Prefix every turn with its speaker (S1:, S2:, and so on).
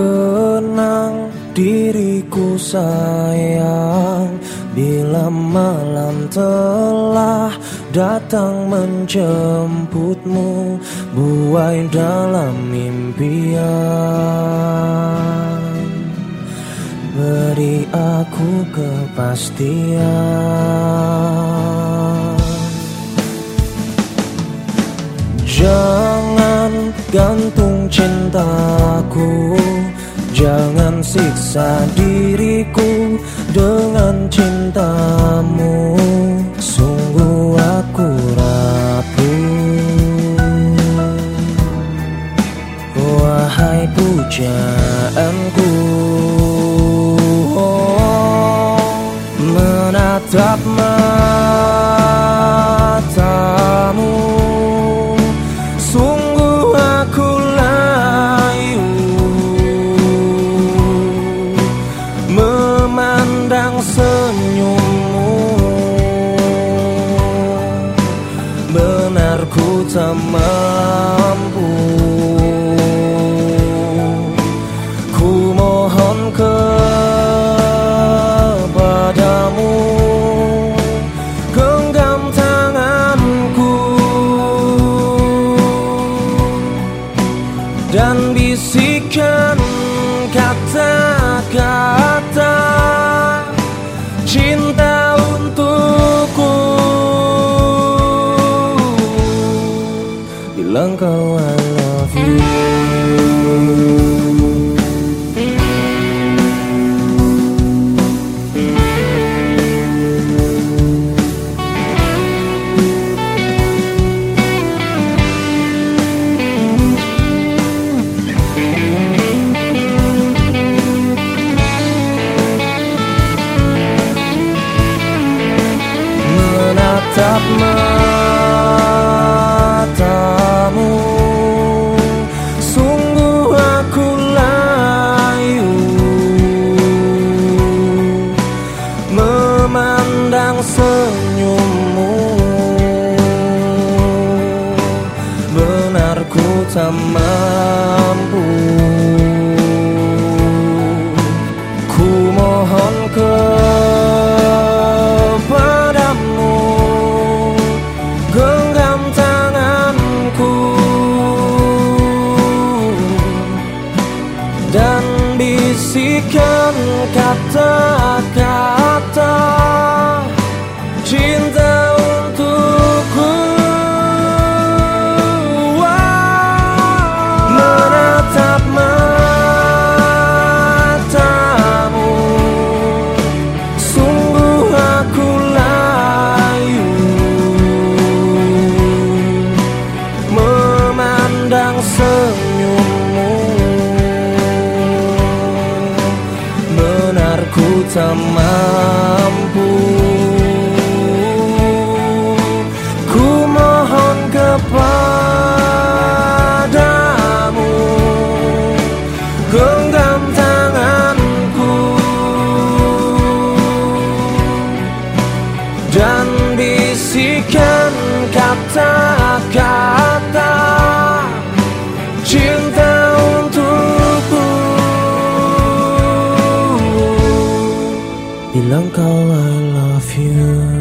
S1: kenang diriku sayang. Bila malam telah datang menjemputmu Buai dalam mimpian Beri aku kepastian. Jangan gantung cintaku Jangan siksa diriku dengan cintamu. Sungguh aku rapuh Wahai pujaanku. Oh, Menatap matamu tak mampu bilang kau I love you. Menatap senyummu. Benar ku tak mampu. Ku mohon kepadamu Genggam tanganku. Dan bisikan kata-kata Ku tak mampu. Kepadamu Genggam tanganku. Dan bisikan kata-kata Bilang kau I love you